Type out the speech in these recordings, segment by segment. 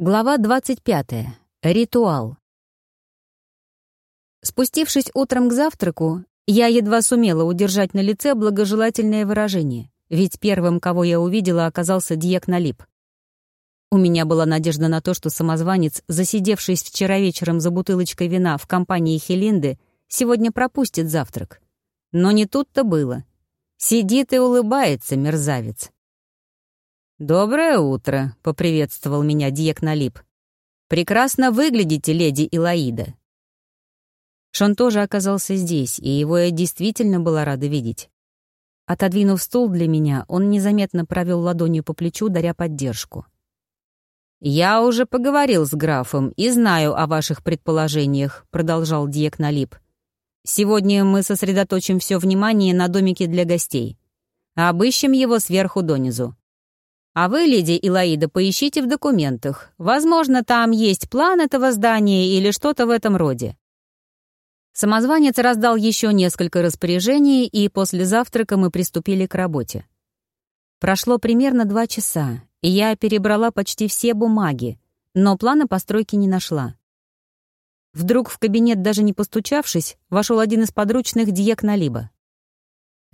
Глава 25. Ритуал. Спустившись утром к завтраку, я едва сумела удержать на лице благожелательное выражение, ведь первым, кого я увидела, оказался Диек Налип. У меня была надежда на то, что самозванец, засидевшись вчера вечером за бутылочкой вина в компании Хелинды, сегодня пропустит завтрак. Но не тут-то было. Сидит и улыбается, мерзавец. «Доброе утро», — поприветствовал меня Диек Налип. «Прекрасно выглядите, леди Илаида». Шон тоже оказался здесь, и его я действительно была рада видеть. Отодвинув стул для меня, он незаметно провел ладонью по плечу, даря поддержку. «Я уже поговорил с графом и знаю о ваших предположениях», — продолжал Диек Налип. «Сегодня мы сосредоточим все внимание на домике для гостей. Обыщем его сверху донизу. А вы, леди Илаида, поищите в документах. Возможно, там есть план этого здания или что-то в этом роде». Самозванец раздал еще несколько распоряжений, и после завтрака мы приступили к работе. Прошло примерно два часа, и я перебрала почти все бумаги, но плана постройки не нашла. Вдруг в кабинет, даже не постучавшись, вошел один из подручных Диек Налиба.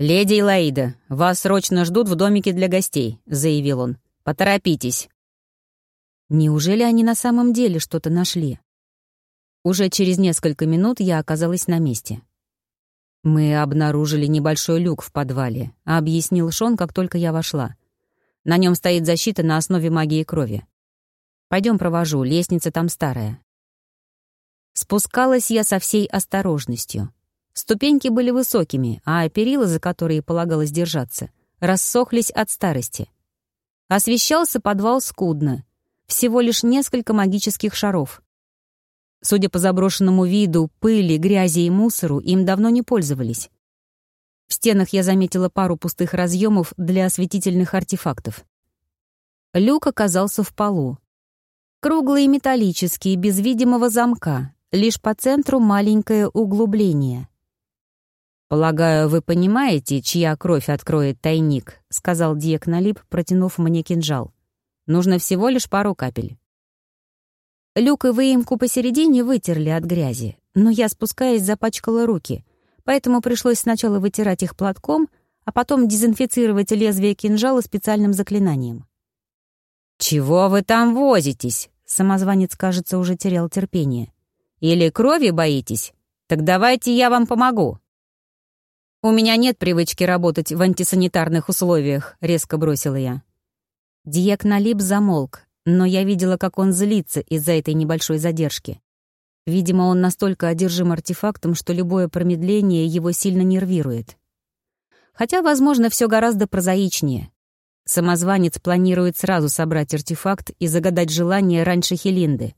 «Леди Илаида, вас срочно ждут в домике для гостей», — заявил он. «Поторопитесь». Неужели они на самом деле что-то нашли? Уже через несколько минут я оказалась на месте. «Мы обнаружили небольшой люк в подвале», — объяснил Шон, как только я вошла. «На нем стоит защита на основе магии крови. Пойдем провожу, лестница там старая». Спускалась я со всей осторожностью — Ступеньки были высокими, а перила, за которые полагалось держаться, рассохлись от старости. Освещался подвал скудно, всего лишь несколько магических шаров. Судя по заброшенному виду, пыли, грязи и мусору, им давно не пользовались. В стенах я заметила пару пустых разъемов для осветительных артефактов. Люк оказался в полу. Круглый и металлический, без видимого замка, лишь по центру маленькое углубление. «Полагаю, вы понимаете, чья кровь откроет тайник», — сказал Диек Налип, протянув мне кинжал. «Нужно всего лишь пару капель». Люк и выемку посередине вытерли от грязи, но я, спускаясь, запачкала руки, поэтому пришлось сначала вытирать их платком, а потом дезинфицировать лезвие кинжала специальным заклинанием. «Чего вы там возитесь?» Самозванец, кажется, уже терял терпение. «Или крови боитесь? Так давайте я вам помогу». «У меня нет привычки работать в антисанитарных условиях», — резко бросила я. Диек Налип замолк, но я видела, как он злится из-за этой небольшой задержки. Видимо, он настолько одержим артефактом, что любое промедление его сильно нервирует. Хотя, возможно, все гораздо прозаичнее. Самозванец планирует сразу собрать артефакт и загадать желание раньше Хелинды.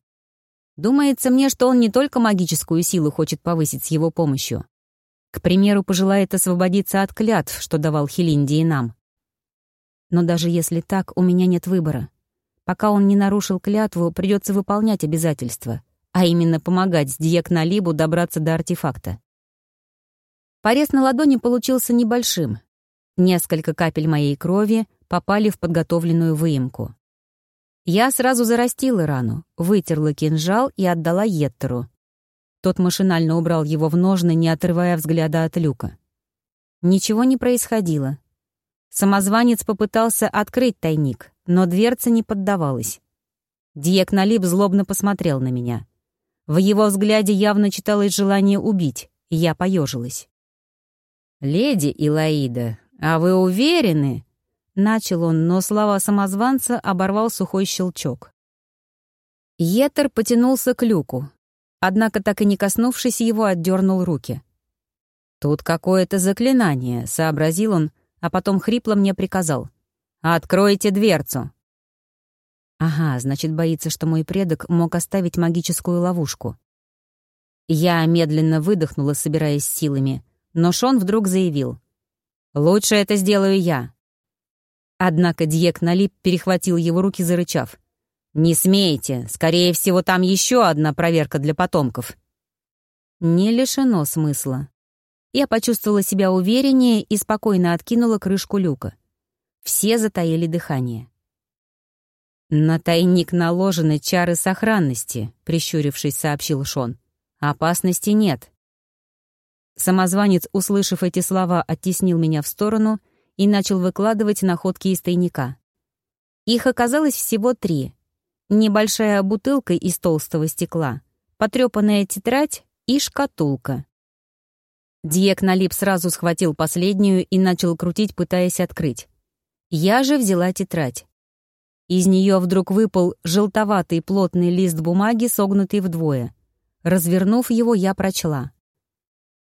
Думается мне, что он не только магическую силу хочет повысить с его помощью, к примеру, пожелает освободиться от клятв, что давал Хелинди и нам. Но даже если так, у меня нет выбора. Пока он не нарушил клятву, придется выполнять обязательства, а именно помогать с Дьякналибу добраться до артефакта. Порез на ладони получился небольшим. Несколько капель моей крови попали в подготовленную выемку. Я сразу зарастила рану, вытерла кинжал и отдала Еттеру. Тот машинально убрал его в ножны, не отрывая взгляда от люка. Ничего не происходило. Самозванец попытался открыть тайник, но дверца не поддавалась. Диек Налип злобно посмотрел на меня. В его взгляде явно читалось желание убить, и я поежилась. «Леди Илаида, а вы уверены?» Начал он, но слова самозванца оборвал сухой щелчок. Етер потянулся к люку, однако, так и не коснувшись его, отдернул руки. «Тут какое-то заклинание», — сообразил он, а потом хрипло мне приказал. «Откройте дверцу!» Ага, значит, боится, что мой предок мог оставить магическую ловушку. Я медленно выдохнула, собираясь силами, но Шон вдруг заявил. «Лучше это сделаю я». Однако Дьек Налип перехватил его руки, зарычав. «Не смейте! Скорее всего, там еще одна проверка для потомков». Не лишено смысла. Я почувствовала себя увереннее и спокойно откинула крышку люка. Все затаили дыхание. «На тайник наложены чары сохранности», — прищурившись, сообщил Шон. «Опасности нет». Самозванец, услышав эти слова, оттеснил меня в сторону и начал выкладывать находки из тайника. Их оказалось всего три. Небольшая бутылка из толстого стекла, потрепанная тетрадь и шкатулка. Диек налип сразу схватил последнюю и начал крутить, пытаясь открыть. Я же взяла тетрадь. Из нее вдруг выпал желтоватый плотный лист бумаги, согнутый вдвое. Развернув его, я прочла.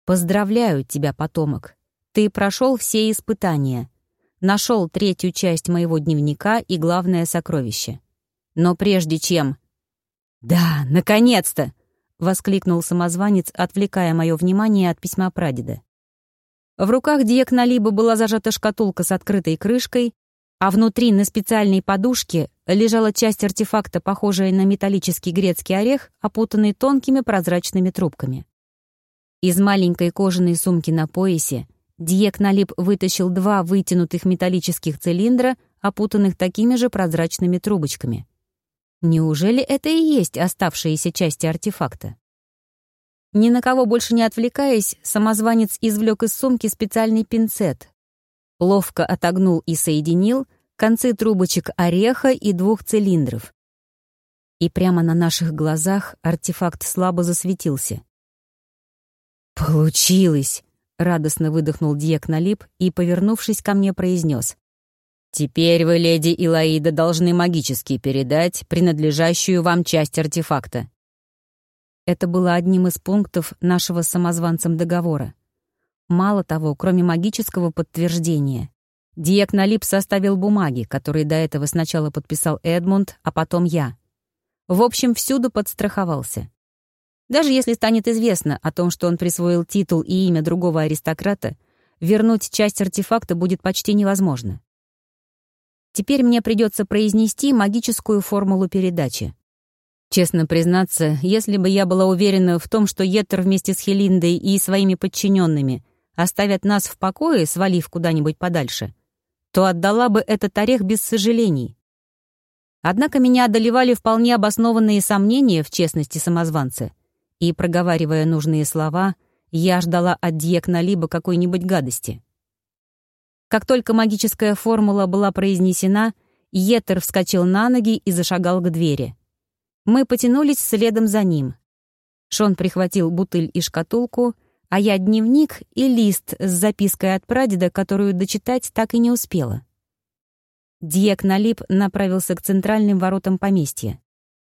«Поздравляю тебя, потомок. Ты прошел все испытания. Нашел третью часть моего дневника и главное сокровище. Но прежде чем...» «Да, наконец-то!» — воскликнул самозванец, отвлекая мое внимание от письма прадеда. В руках Диекна Либо была зажата шкатулка с открытой крышкой, а внутри на специальной подушке лежала часть артефакта, похожая на металлический грецкий орех, опутанный тонкими прозрачными трубками. Из маленькой кожаной сумки на поясе Диек Налип вытащил два вытянутых металлических цилиндра, опутанных такими же прозрачными трубочками. Неужели это и есть оставшиеся части артефакта? Ни на кого больше не отвлекаясь, самозванец извлек из сумки специальный пинцет, ловко отогнул и соединил концы трубочек ореха и двух цилиндров. И прямо на наших глазах артефакт слабо засветился. «Получилось!» — радостно выдохнул Дьек Налип и, повернувшись ко мне, произнес. «Теперь вы, леди Илаида, должны магически передать принадлежащую вам часть артефакта». Это было одним из пунктов нашего самозванцем договора. Мало того, кроме магического подтверждения, Диек Налип составил бумаги, которые до этого сначала подписал Эдмунд, а потом я. В общем, всюду подстраховался. Даже если станет известно о том, что он присвоил титул и имя другого аристократа, вернуть часть артефакта будет почти невозможно. Теперь мне придется произнести магическую формулу передачи. Честно признаться, если бы я была уверена в том, что Еттер вместе с Хелиндой и своими подчиненными оставят нас в покое, свалив куда-нибудь подальше, то отдала бы этот орех без сожалений. Однако меня одолевали вполне обоснованные сомнения в честности самозванца, и, проговаривая нужные слова, я ждала от Дьекна либо какой-нибудь гадости. Как только магическая формула была произнесена, Еттер вскочил на ноги и зашагал к двери. Мы потянулись следом за ним. Шон прихватил бутыль и шкатулку, а я дневник и лист с запиской от прадеда, которую дочитать так и не успела. Диек Налип направился к центральным воротам поместья.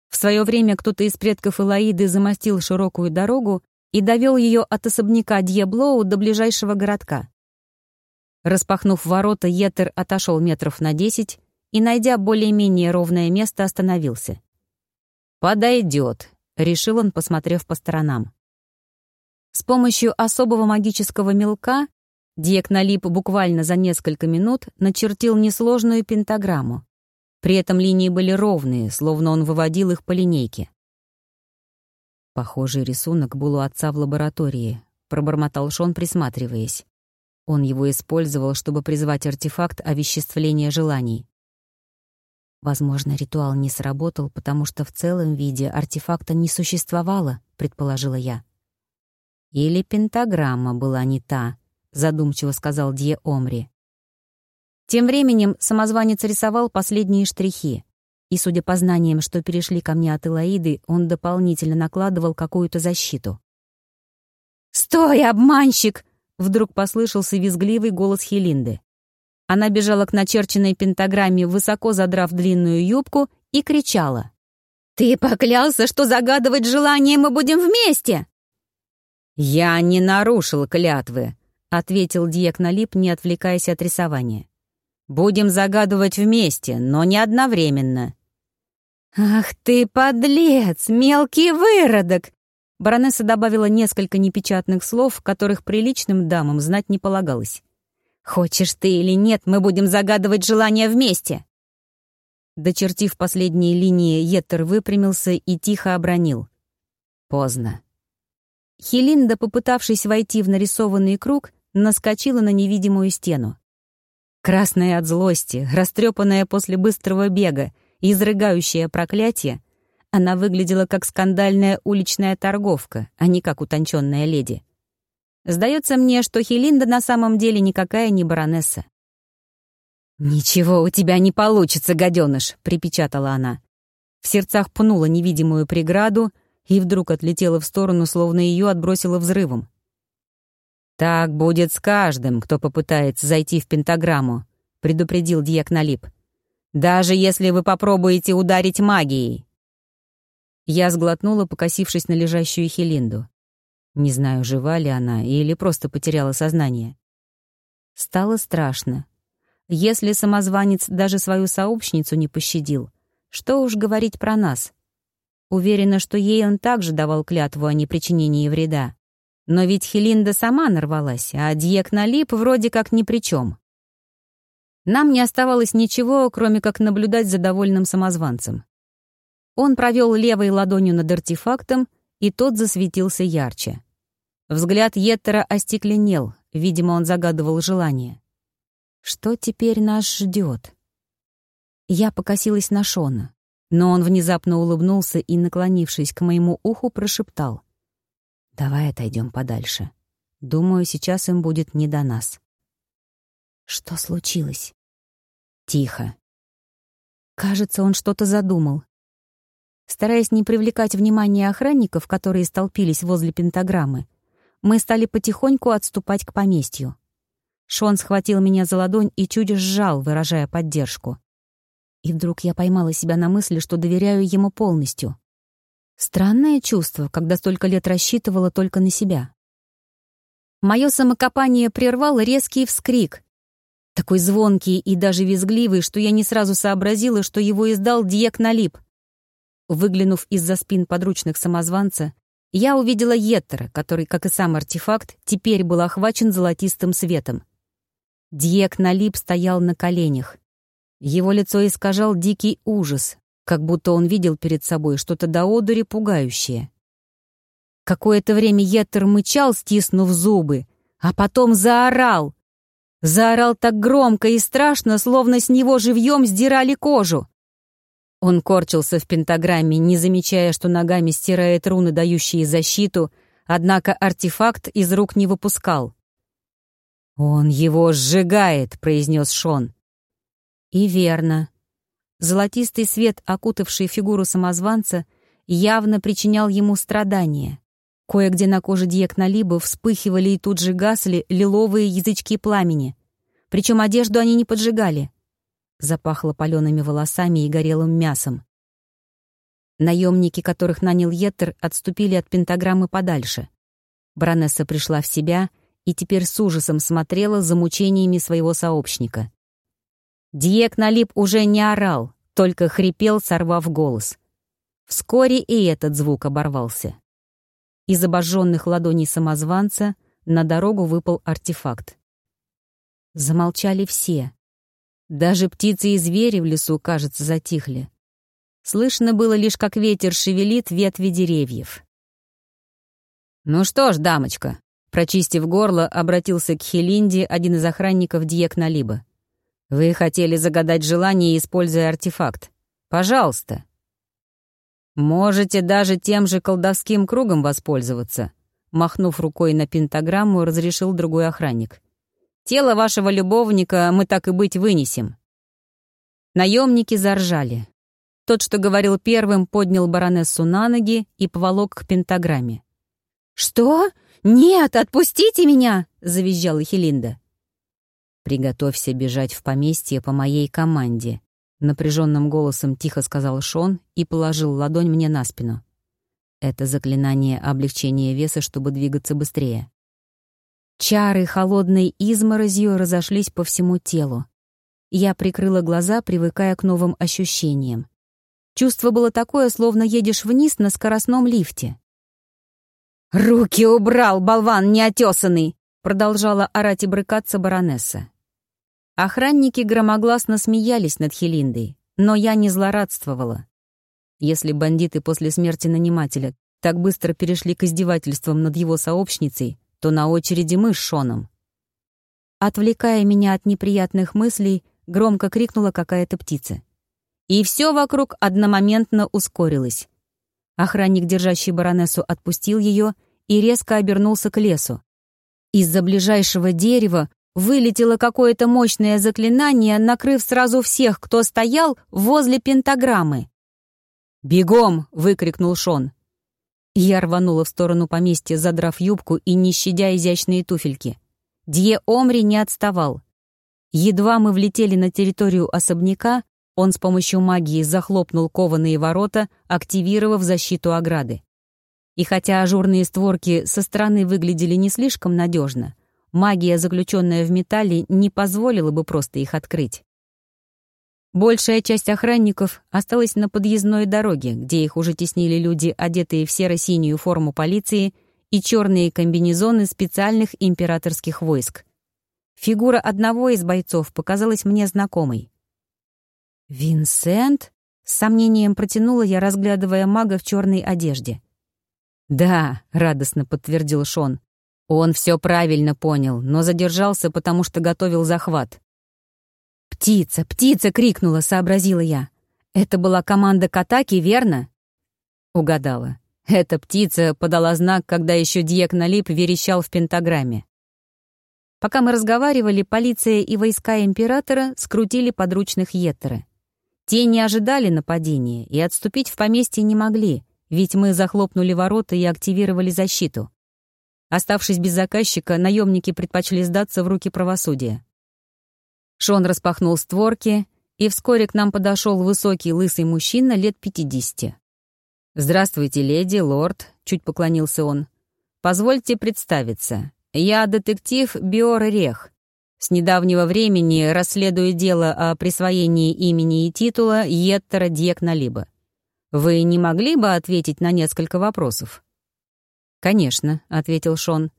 В свое время кто-то из предков Элаиды замостил широкую дорогу и довел ее от особняка Дьеблоу до ближайшего городка. Распахнув ворота, Етер отошел метров на десять и, найдя более-менее ровное место, остановился. «Подойдет», — решил он, посмотрев по сторонам. С помощью особого магического мелка Диек Налип буквально за несколько минут начертил несложную пентаграмму. При этом линии были ровные, словно он выводил их по линейке. Похожий рисунок был у отца в лаборатории, пробормотал Шон, присматриваясь. Он его использовал, чтобы призвать артефакт овеществления желаний. Возможно, ритуал не сработал, потому что в целом виде артефакта не существовало, предположила я. «Или пентаграмма была не та», — задумчиво сказал Дье Омри. Тем временем самозванец рисовал последние штрихи, и, судя по знаниям, что перешли ко мне от Элаиды, он дополнительно накладывал какую-то защиту. «Стой, обманщик!» — вдруг послышался визгливый голос Хелинды. Она бежала к начерченной пентаграмме, высоко задрав длинную юбку, и кричала. «Ты поклялся, что загадывать желание мы будем вместе!» «Я не нарушил клятвы», — ответил Диек Налип, не отвлекаясь от рисования. «Будем загадывать вместе, но не одновременно». «Ах ты, подлец, мелкий выродок!» Баронесса добавила несколько непечатных слов, которых приличным дамам знать не полагалось. «Хочешь ты или нет, мы будем загадывать желания вместе!» Дочертив последние линии, Еттер выпрямился и тихо обронил. «Поздно. Хелинда, попытавшись войти в нарисованный круг, наскочила на невидимую стену. Красная от злости, растрепанная после быстрого бега, изрыгающая проклятие, она выглядела как скандальная уличная торговка, а не как утонченная леди. Сдается мне, что Хелинда на самом деле никакая не баронесса. «Ничего у тебя не получится, гаденыш», — припечатала она. В сердцах пнула невидимую преграду и вдруг отлетела в сторону, словно ее отбросило взрывом. «Так будет с каждым, кто попытается зайти в пентаграмму», — предупредил Дьяк Налип. «Даже если вы попробуете ударить магией». Я сглотнула, покосившись на лежащую Хелинду. Не знаю, жива ли она или просто потеряла сознание. Стало страшно. Если самозванец даже свою сообщницу не пощадил, что уж говорить про нас. Уверена, что ей он также давал клятву о непричинении вреда. Но ведь Хелинда сама нарвалась, а Дьек Налип вроде как ни при чем. Нам не оставалось ничего, кроме как наблюдать за довольным самозванцем. Он провел левой ладонью над артефактом, и тот засветился ярче. Взгляд Еттера остекленел, видимо, он загадывал желание. Что теперь нас ждет? Я покосилась на Шона, но он внезапно улыбнулся и, наклонившись к моему уху, прошептал. «Давай отойдем подальше. Думаю, сейчас им будет не до нас». «Что случилось?» «Тихо». Кажется, он что-то задумал. Стараясь не привлекать внимания охранников, которые столпились возле пентаграммы, мы стали потихоньку отступать к поместью. Шон схватил меня за ладонь и чуть сжал, выражая поддержку. И вдруг я поймала себя на мысли, что доверяю ему полностью. Странное чувство, когда столько лет рассчитывала только на себя. Мое самокопание прервал резкий вскрик. Такой звонкий и даже визгливый, что я не сразу сообразила, что его издал Диек Налип. Выглянув из-за спин подручных самозванца, я увидела Еттера, который, как и сам артефакт, теперь был охвачен золотистым светом. Дьек Налип стоял на коленях. Его лицо искажал дикий ужас, как будто он видел перед собой что-то до одури пугающее. Какое-то время Еттер мычал, стиснув зубы, а потом заорал. Заорал так громко и страшно, словно с него живьем сдирали кожу. Он корчился в пентаграмме, не замечая, что ногами стирает руны, дающие защиту, однако артефакт из рук не выпускал. «Он его сжигает», — произнес Шон. И верно. Золотистый свет, окутавший фигуру самозванца, явно причинял ему страдания. Кое-где на коже Дьекналиба вспыхивали и тут же гасли лиловые язычки пламени. Причем одежду они не поджигали. Запахло палеными волосами и горелым мясом. Наемники, которых нанял Еттер, отступили от пентаграммы подальше. Баронесса пришла в себя — и теперь с ужасом смотрела за мучениями своего сообщника. Диек Налип уже не орал, только хрипел, сорвав голос. Вскоре и этот звук оборвался. Из обожженных ладоней самозванца на дорогу выпал артефакт. Замолчали все. Даже птицы и звери в лесу, кажется, затихли. Слышно было лишь, как ветер шевелит ветви деревьев. «Ну что ж, дамочка, Прочистив горло, обратился к Хелинде один из охранников Диек Налиба. «Вы хотели загадать желание, используя артефакт. Пожалуйста». «Можете даже тем же колдовским кругом воспользоваться», махнув рукой на пентаграмму, разрешил другой охранник. «Тело вашего любовника мы так и быть вынесем». Наемники заржали. Тот, что говорил первым, поднял баронессу на ноги и поволок к пентаграмме. «Что? «Нет, отпустите меня!» — завизжала Хелинда. «Приготовься бежать в поместье по моей команде», — напряженным голосом тихо сказал Шон и положил ладонь мне на спину. Это заклинание облегчения веса, чтобы двигаться быстрее. Чары холодной изморозью разошлись по всему телу. Я прикрыла глаза, привыкая к новым ощущениям. Чувство было такое, словно едешь вниз на скоростном лифте. «Руки убрал, болван неотесанный!» продолжала орать и брыкаться баронесса. Охранники громогласно смеялись над Хелиндой, но я не злорадствовала. Если бандиты после смерти нанимателя так быстро перешли к издевательствам над его сообщницей, то на очереди мы с Шоном. Отвлекая меня от неприятных мыслей, громко крикнула какая-то птица. и все вокруг одномоментно ускорилось. Охранник, держащий баронессу, отпустил ее и резко обернулся к лесу. Из-за ближайшего дерева вылетело какое-то мощное заклинание, накрыв сразу всех, кто стоял возле пентаграммы. «Бегом!» — выкрикнул Шон. Я рванула в сторону поместья, задрав юбку и не щадя изящные туфельки. Дье Омри не отставал. Едва мы влетели на территорию особняка, он с помощью магии захлопнул кованые ворота, активировав защиту ограды. И хотя ажурные створки со стороны выглядели не слишком надежно, магия, заключенная в металле, не позволила бы просто их открыть. Большая часть охранников осталась на подъездной дороге, где их уже теснили люди, одетые в серо-синюю форму полиции и черные комбинезоны специальных императорских войск. Фигура одного из бойцов показалась мне знакомой. «Винсент?» — с сомнением протянула я, разглядывая мага в черной одежде. «Да», — радостно подтвердил Шон. Он все правильно понял, но задержался, потому что готовил захват. «Птица, птица!» — крикнула, сообразила я. «Это была команда к атаке, верно?» Угадала. Эта птица подала знак, когда еще Дьек Налип верещал в пентаграмме. Пока мы разговаривали, полиция и войска императора скрутили подручных Еттера. Те не ожидали нападения и отступить в поместье не могли, ведь мы захлопнули ворота и активировали защиту. Оставшись без заказчика, наемники предпочли сдаться в руки правосудия. Шон распахнул створки, и вскоре к нам подошел высокий лысый мужчина лет пятидесяти. «Здравствуйте, леди, лорд», — чуть поклонился он. «Позвольте представиться. Я детектив Биор Рех, с недавнего времени расследую дело о присвоении имени и титула Еттера Дьекналиба. Вы не могли бы ответить на несколько вопросов?» «Конечно», — ответил Шон.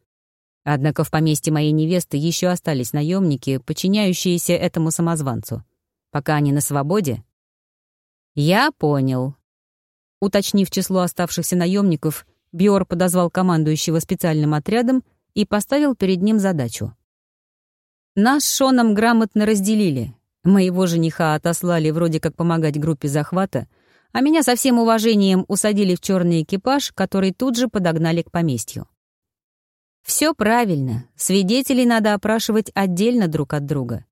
Однако в поместье моей невесты еще остались наемники, подчиняющиеся этому самозванцу. Пока они на свободе. «Я понял». Уточнив число оставшихся наемников, Биор подозвал командующего специальным отрядом и поставил перед ним задачу нас с Шоном грамотно разделили. Моего жениха отослали вроде как помогать группе захвата, а меня со всем уважением усадили в черный экипаж, который тут же подогнали к поместью. Все правильно, свидетелей надо опрашивать отдельно друг от друга.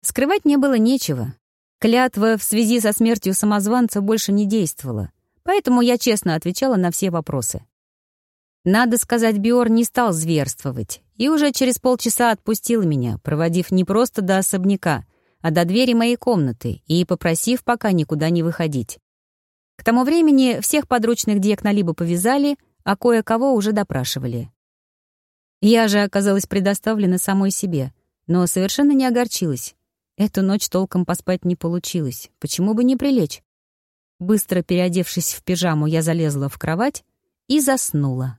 Скрывать не было нечего. Клятва в связи со смертью самозванца больше не действовала, поэтому я честно отвечала на все вопросы. Надо сказать, Биор не стал зверствовать и уже через полчаса отпустил меня, проводив не просто до особняка, а до двери моей комнаты и попросив пока никуда не выходить. К тому времени всех подручных Дьекна либо повязали, а кое-кого уже допрашивали. Я же оказалась предоставлена самой себе, но совершенно не огорчилась. Эту ночь толком поспать не получилось, почему бы не прилечь? Быстро переодевшись в пижаму, я залезла в кровать и заснула.